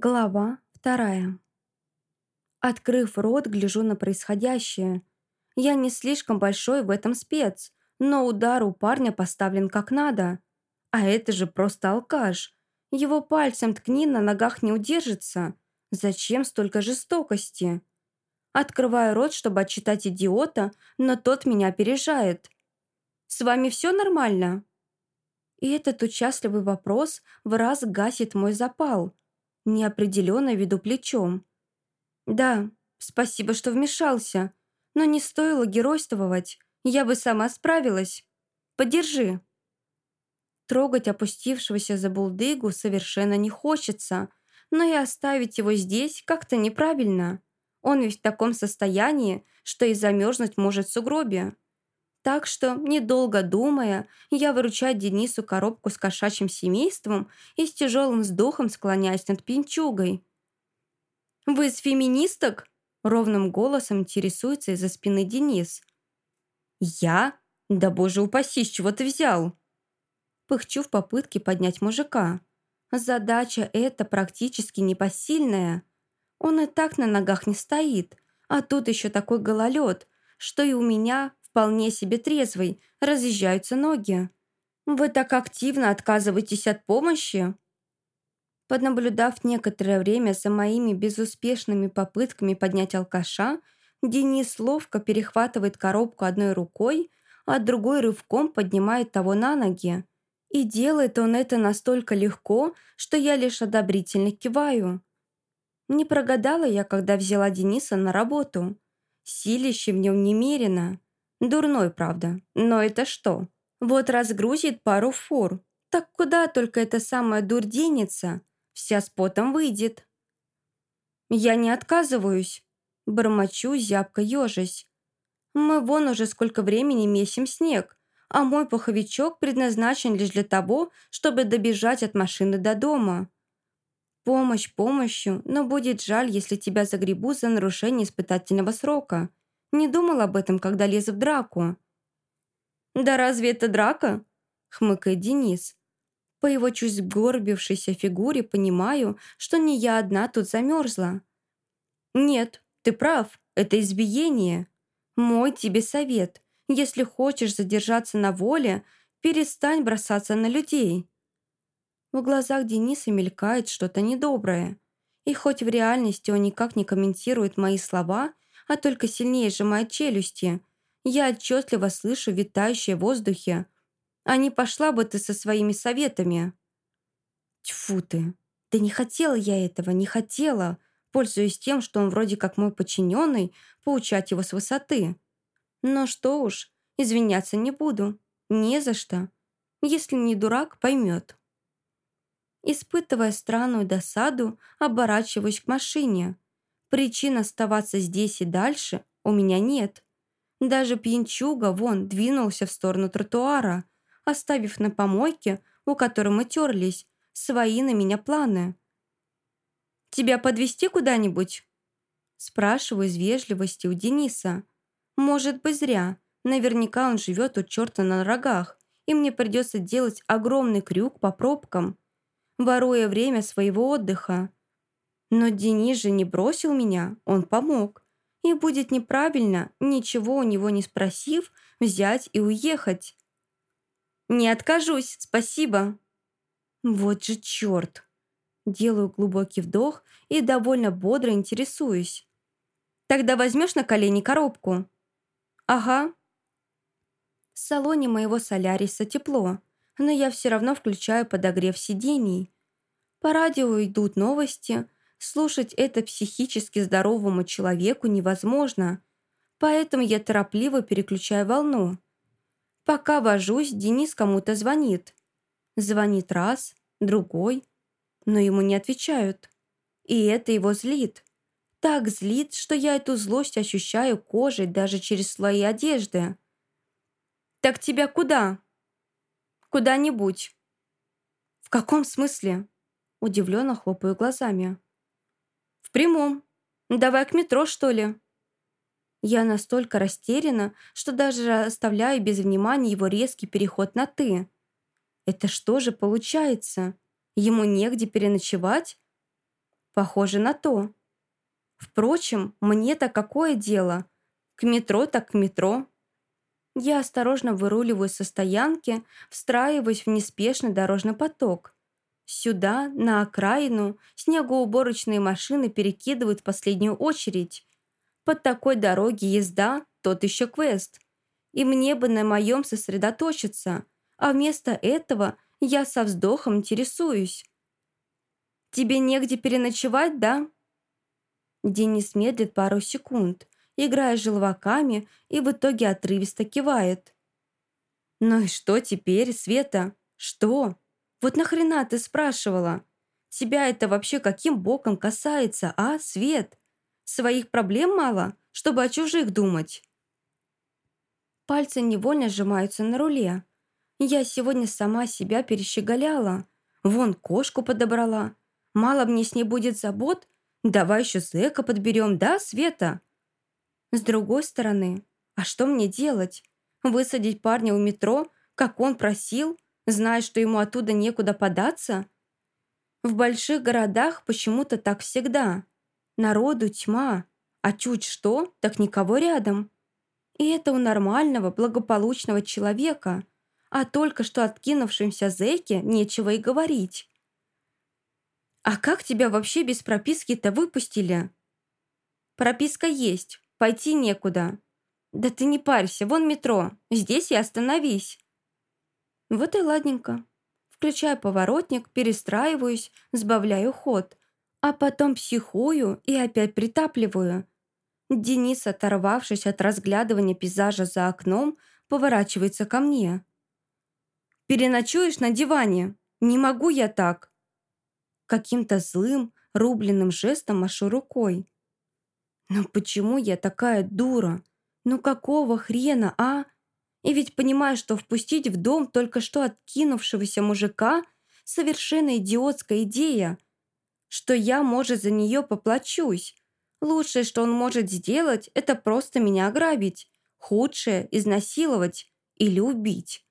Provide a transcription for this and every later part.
Глава вторая. Открыв рот, гляжу на происходящее. Я не слишком большой в этом спец, но удар у парня поставлен как надо. А это же просто алкаш. Его пальцем ткни на ногах не удержится. Зачем столько жестокости? Открываю рот, чтобы отчитать идиота, но тот меня опережает. «С вами все нормально?» И этот участливый вопрос в раз гасит мой запал – неопределенно веду плечом. «Да, спасибо, что вмешался, но не стоило геройствовать, я бы сама справилась. Подержи». Трогать опустившегося за булдыгу совершенно не хочется, но и оставить его здесь как-то неправильно. Он ведь в таком состоянии, что и замерзнуть может в сугробе. Так что, недолго думая, я выручаю Денису коробку с кошачьим семейством и с тяжелым вздохом склоняюсь над пинчугой. «Вы из феминисток?» — ровным голосом интересуется из-за спины Денис. «Я? Да боже упаси, с чего ты взял?» Пыхчу в попытке поднять мужика. Задача эта практически непосильная. Он и так на ногах не стоит, а тут еще такой гололед, что и у меня вполне себе трезвый, разъезжаются ноги. Вы так активно отказываетесь от помощи?» Поднаблюдав некоторое время за моими безуспешными попытками поднять алкаша, Денис ловко перехватывает коробку одной рукой, а другой рывком поднимает того на ноги. И делает он это настолько легко, что я лишь одобрительно киваю. Не прогадала я, когда взяла Дениса на работу. Силище в нем немерено. Дурной, правда. Но это что? Вот разгрузит пару фур. Так куда только эта самая дурь денется? Вся с потом выйдет. Я не отказываюсь. Бормочу, зябко ежась. Мы вон уже сколько времени месим снег, а мой пуховичок предназначен лишь для того, чтобы добежать от машины до дома. Помощь помощью, но будет жаль, если тебя загребут за нарушение испытательного срока. Не думал об этом, когда лез в драку». «Да разве это драка?» — хмыкает Денис. По его чуть сгорбившейся фигуре понимаю, что не я одна тут замерзла. «Нет, ты прав, это избиение. Мой тебе совет. Если хочешь задержаться на воле, перестань бросаться на людей». В глазах Дениса мелькает что-то недоброе. И хоть в реальности он никак не комментирует мои слова, а только сильнее сжимает челюсти. Я отчетливо слышу витающее в воздухе. А не пошла бы ты со своими советами. Тьфу ты. Да не хотела я этого, не хотела. Пользуясь тем, что он вроде как мой подчиненный, поучать его с высоты. Но что уж, извиняться не буду. Не за что. Если не дурак, поймет. Испытывая странную досаду, оборачиваюсь к машине – Причин оставаться здесь и дальше у меня нет. Даже пьянчуга вон двинулся в сторону тротуара, оставив на помойке, у которой мы терлись, свои на меня планы. «Тебя подвести куда-нибудь?» Спрашиваю из вежливости у Дениса. «Может быть, зря. Наверняка он живет у черта на рогах, и мне придется делать огромный крюк по пробкам, воруя время своего отдыха. Но Денис же не бросил меня, он помог. И будет неправильно, ничего у него не спросив, взять и уехать. «Не откажусь, спасибо». Вот же черт. Делаю глубокий вдох и довольно бодро интересуюсь. «Тогда возьмешь на колени коробку?» «Ага». В салоне моего соляриса тепло, но я все равно включаю подогрев сидений. По радио идут новости – Слушать это психически здоровому человеку невозможно, поэтому я торопливо переключаю волну. Пока вожусь, Денис кому-то звонит. Звонит раз, другой, но ему не отвечают. И это его злит. Так злит, что я эту злость ощущаю кожей даже через слои одежды. «Так тебя куда?» «Куда-нибудь». «В каком смысле?» Удивленно хлопаю глазами. «В прямом. Давай к метро, что ли?» Я настолько растеряна, что даже оставляю без внимания его резкий переход на «ты». Это что же получается? Ему негде переночевать? Похоже на то. Впрочем, мне-то какое дело? К метро так к метро. Я осторожно выруливаю со стоянки, встраиваясь в неспешный дорожный поток. Сюда, на окраину, снегоуборочные машины перекидывают в последнюю очередь. Под такой дороги езда – тот еще квест. И мне бы на моем сосредоточиться, а вместо этого я со вздохом интересуюсь. «Тебе негде переночевать, да?» Денис медлит пару секунд, играя желваками, и в итоге отрывисто кивает. «Ну и что теперь, Света? Что? Вот нахрена ты спрашивала? Тебя это вообще каким боком касается, а, Свет? Своих проблем мало, чтобы о чужих думать?» Пальцы невольно сжимаются на руле. Я сегодня сама себя перещеголяла. Вон кошку подобрала. Мало мне с ней будет забот, Давай еще зэка подберем, да, Света? С другой стороны, а что мне делать? Высадить парня у метро, как он просил, зная, что ему оттуда некуда податься? В больших городах почему-то так всегда. Народу тьма, а чуть что, так никого рядом. И это у нормального, благополучного человека, а только что откинувшимся зэке нечего и говорить. «А как тебя вообще без прописки-то выпустили?» «Прописка есть. Пойти некуда». «Да ты не парься, вон метро. Здесь и остановись». Вот и ладненько. Включаю поворотник, перестраиваюсь, сбавляю ход, а потом психую и опять притапливаю. Денис, оторвавшись от разглядывания пейзажа за окном, поворачивается ко мне. «Переночуешь на диване? Не могу я так!» Каким-то злым, рубленным жестом машу рукой. «Ну почему я такая дура? Ну какого хрена, а? И ведь понимаю, что впустить в дом только что откинувшегося мужика – совершенно идиотская идея, что я, может, за нее поплачусь. Лучшее, что он может сделать, это просто меня ограбить. Худшее – изнасиловать или убить.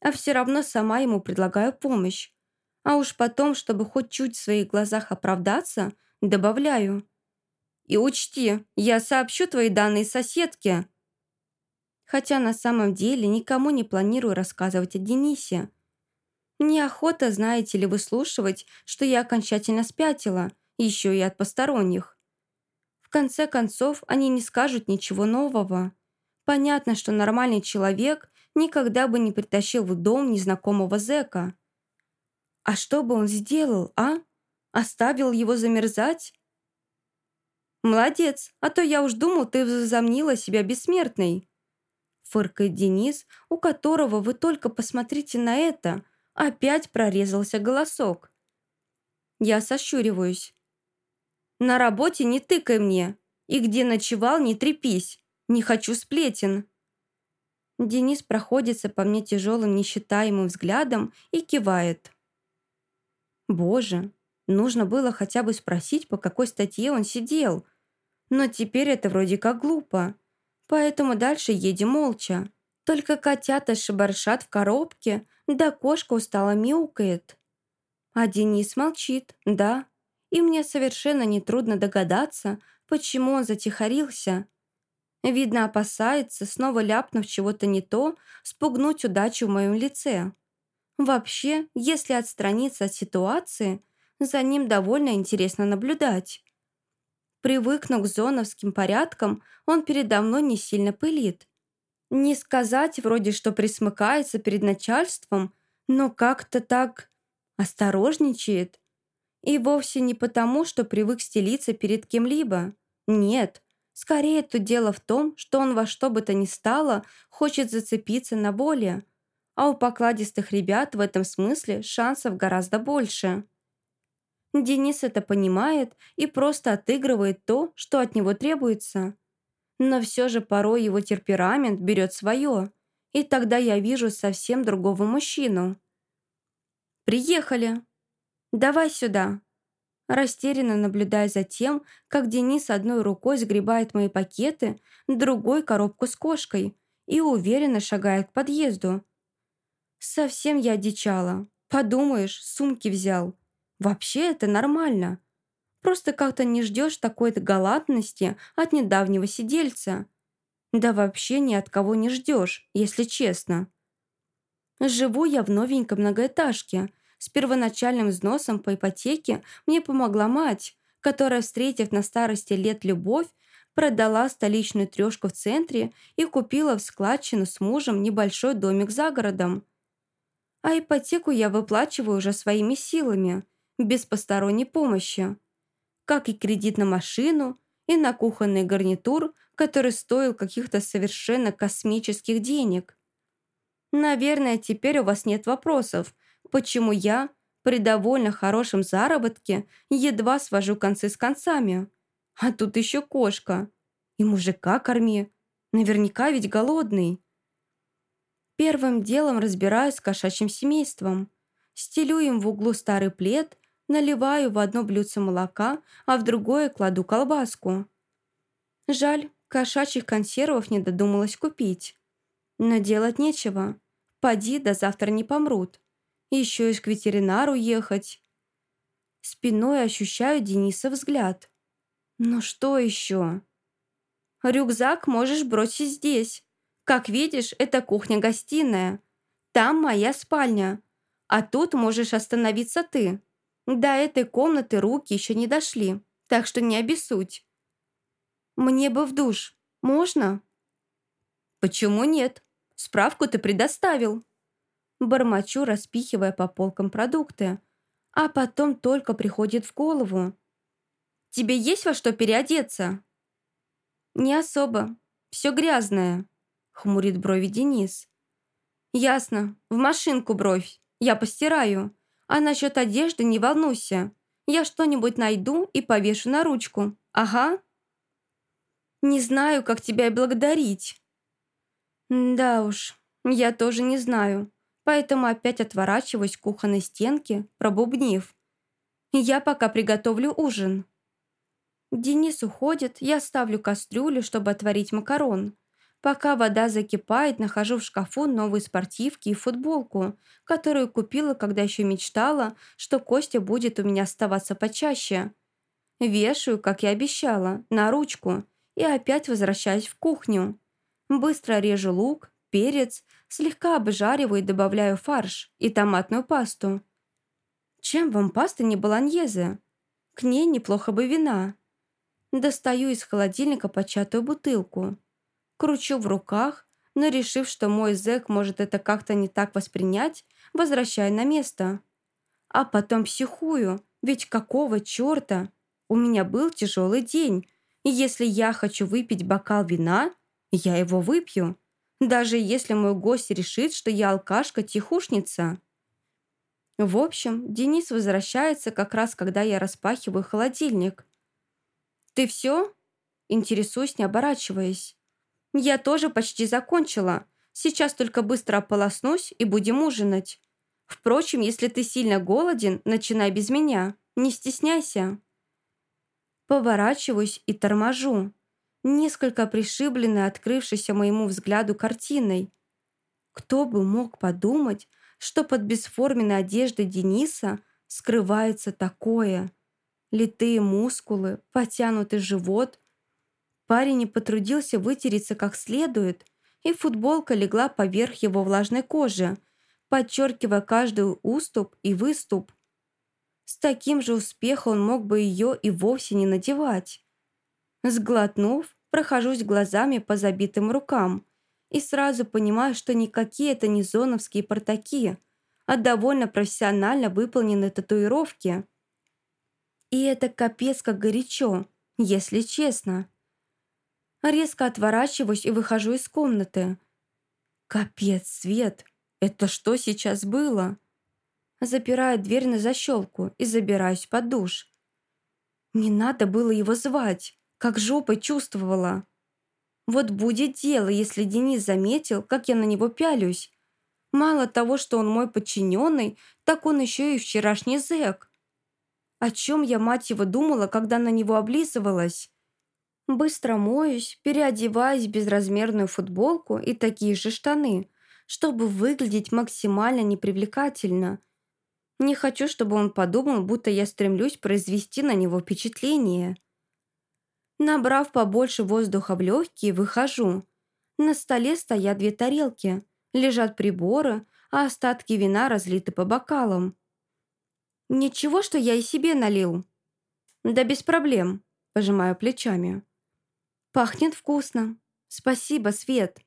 А все равно сама ему предлагаю помощь. А уж потом, чтобы хоть чуть в своих глазах оправдаться, добавляю. «И учти, я сообщу твои данные соседке». Хотя на самом деле никому не планирую рассказывать о Денисе. Неохота, знаете ли, выслушивать, что я окончательно спятила, еще и от посторонних. В конце концов, они не скажут ничего нового. Понятно, что нормальный человек никогда бы не притащил в дом незнакомого зэка. А что бы он сделал, а? Оставил его замерзать? «Молодец, а то я уж думал, ты возомнила себя бессмертной», фыркает Денис, у которого вы только посмотрите на это, опять прорезался голосок. Я сощуриваюсь. «На работе не тыкай мне, и где ночевал, не трепись, не хочу сплетен». Денис проходится по мне тяжелым несчитаемым взглядом и кивает. Боже, нужно было хотя бы спросить, по какой статье он сидел. Но теперь это вроде как глупо. Поэтому дальше едем молча. Только котята шебаршат в коробке, да кошка устало мяукает. А Денис молчит, да. И мне совершенно нетрудно догадаться, почему он затихарился. Видно, опасается, снова ляпнув чего-то не то, спугнуть удачу в моем лице. Вообще, если отстраниться от ситуации, за ним довольно интересно наблюдать. Привыкнув к зоновским порядкам, он передо мной не сильно пылит. Не сказать вроде, что присмыкается перед начальством, но как-то так осторожничает. И вовсе не потому, что привык стелиться перед кем-либо. Нет, скорее тут дело в том, что он во что бы то ни стало хочет зацепиться на воле, а у покладистых ребят в этом смысле шансов гораздо больше. Денис это понимает и просто отыгрывает то, что от него требуется. Но все же порой его темперамент берет свое, и тогда я вижу совсем другого мужчину. «Приехали! Давай сюда!» Растерянно наблюдая за тем, как Денис одной рукой сгребает мои пакеты, другой – коробку с кошкой и уверенно шагает к подъезду, Совсем я одичала. Подумаешь, сумки взял. Вообще это нормально. Просто как-то не ждешь такой-то галантности от недавнего сидельца. Да вообще ни от кого не ждешь, если честно. Живу я в новенькой многоэтажке. С первоначальным взносом по ипотеке мне помогла мать, которая, встретив на старости лет любовь, продала столичную трешку в центре и купила в складчину с мужем небольшой домик за городом. А ипотеку я выплачиваю уже своими силами, без посторонней помощи. Как и кредит на машину, и на кухонный гарнитур, который стоил каких-то совершенно космических денег. Наверное, теперь у вас нет вопросов, почему я при довольно хорошем заработке едва свожу концы с концами. А тут еще кошка. И мужика корми. Наверняка ведь голодный. Первым делом разбираюсь с кошачьим семейством. Стелю им в углу старый плед, наливаю в одно блюдце молока, а в другое кладу колбаску. Жаль, кошачьих консервов не додумалась купить. Но делать нечего. Поди, до завтра не помрут. Еще и к ветеринару ехать. Спиной ощущаю Дениса взгляд. Ну что еще? Рюкзак можешь бросить здесь. Как видишь, это кухня-гостиная. Там моя спальня. А тут можешь остановиться ты. До этой комнаты руки еще не дошли, так что не обессудь. Мне бы в душ. Можно? Почему нет? Справку ты предоставил. Бормочу, распихивая по полкам продукты. А потом только приходит в голову. Тебе есть во что переодеться? Не особо. Все грязное. Хмурит брови Денис. Ясно. В машинку бровь. Я постираю. А насчет одежды не волнуйся. Я что-нибудь найду и повешу на ручку. Ага. Не знаю, как тебя и благодарить. Да уж, я тоже не знаю. Поэтому опять отворачиваюсь к кухонной стенке, пробубнив. Я пока приготовлю ужин. Денис уходит, я ставлю кастрюлю, чтобы отварить макарон. Пока вода закипает, нахожу в шкафу новые спортивки и футболку, которую купила, когда еще мечтала, что Костя будет у меня оставаться почаще. Вешаю, как и обещала, на ручку и опять возвращаюсь в кухню. Быстро режу лук, перец, слегка обжариваю и добавляю фарш и томатную пасту. Чем вам паста не болоньезе? К ней неплохо бы вина. Достаю из холодильника початую бутылку – кручу в руках, но решив, что мой зэк может это как-то не так воспринять, возвращаю на место. А потом психую, ведь какого черта? У меня был тяжелый день, и если я хочу выпить бокал вина, я его выпью, даже если мой гость решит, что я алкашка-тихушница. В общем, Денис возвращается как раз, когда я распахиваю холодильник. «Ты все?» Интересуюсь, не оборачиваясь. «Я тоже почти закончила. Сейчас только быстро ополоснусь и будем ужинать. Впрочем, если ты сильно голоден, начинай без меня. Не стесняйся». Поворачиваюсь и торможу, несколько пришибленной открывшейся моему взгляду картиной. Кто бы мог подумать, что под бесформенной одеждой Дениса скрывается такое? Литые мускулы, потянутый живот, Парень не потрудился вытереться как следует, и футболка легла поверх его влажной кожи, подчеркивая каждый уступ и выступ. С таким же успехом он мог бы ее и вовсе не надевать. Сглотнув, прохожусь глазами по забитым рукам и сразу понимаю, что никакие это не зоновские портаки, а довольно профессионально выполненные татуировки. И это капец как горячо, если честно. Резко отворачиваюсь и выхожу из комнаты. Капец, Свет, это что сейчас было? Запираю дверь на защелку и забираюсь под душ. Не надо было его звать, как жопой чувствовала. Вот будет дело, если Денис заметил, как я на него пялюсь. Мало того, что он мой подчиненный, так он еще и вчерашний зэк. О чем я, мать его, думала, когда на него облизывалась? Быстро моюсь, переодеваюсь в безразмерную футболку и такие же штаны, чтобы выглядеть максимально непривлекательно. Не хочу, чтобы он подумал, будто я стремлюсь произвести на него впечатление. Набрав побольше воздуха в легкие, выхожу. На столе стоят две тарелки, лежат приборы, а остатки вина разлиты по бокалам. «Ничего, что я и себе налил?» «Да без проблем», – пожимаю плечами. «Пахнет вкусно. Спасибо, Свет».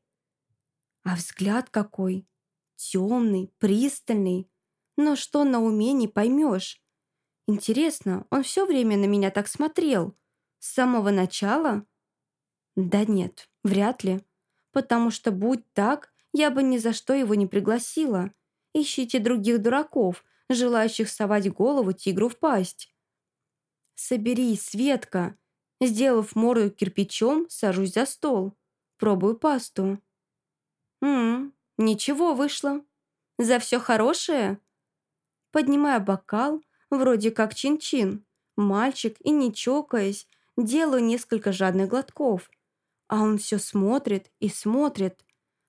А взгляд какой! Темный, пристальный. Но что на уме не поймешь. Интересно, он все время на меня так смотрел? С самого начала? Да нет, вряд ли. Потому что, будь так, я бы ни за что его не пригласила. Ищите других дураков, желающих совать голову тигру в пасть. «Соберись, Светка!» Сделав морду кирпичом, сажусь за стол. Пробую пасту. «Ммм, ничего вышло. За все хорошее?» Поднимаю бокал, вроде как чин-чин. Мальчик, и не чокаясь, делаю несколько жадных глотков. А он все смотрит и смотрит.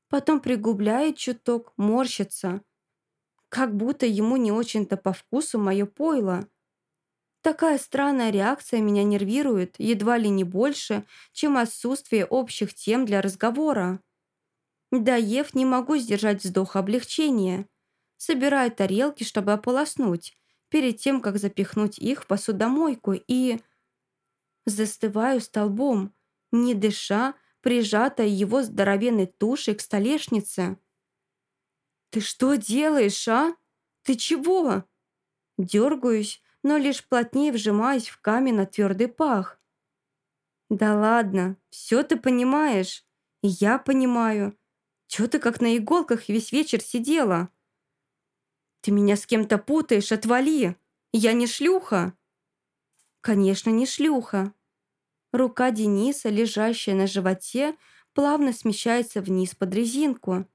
Потом пригубляет чуток, морщится – как будто ему не очень-то по вкусу мое пойло. Такая странная реакция меня нервирует едва ли не больше, чем отсутствие общих тем для разговора. Доев, не могу сдержать вздох облегчения. Собираю тарелки, чтобы ополоснуть, перед тем, как запихнуть их в посудомойку и... Застываю столбом, не дыша, прижатая его здоровенной тушей к столешнице. «Ты что делаешь, а? Ты чего?» Дергаюсь, но лишь плотнее вжимаюсь в каменно-твердый пах. «Да ладно, все ты понимаешь. И я понимаю. Чего ты как на иголках весь вечер сидела?» «Ты меня с кем-то путаешь, отвали! Я не шлюха!» «Конечно, не шлюха!» Рука Дениса, лежащая на животе, плавно смещается вниз под резинку.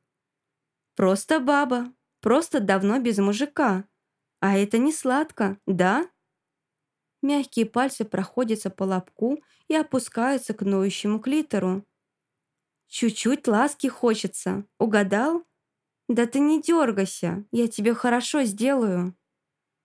Просто баба, просто давно без мужика. А это не сладко, да? Мягкие пальцы проходятся по лобку и опускаются к ноющему клитору. Чуть-чуть ласки хочется. Угадал? Да ты не дергайся, я тебе хорошо сделаю.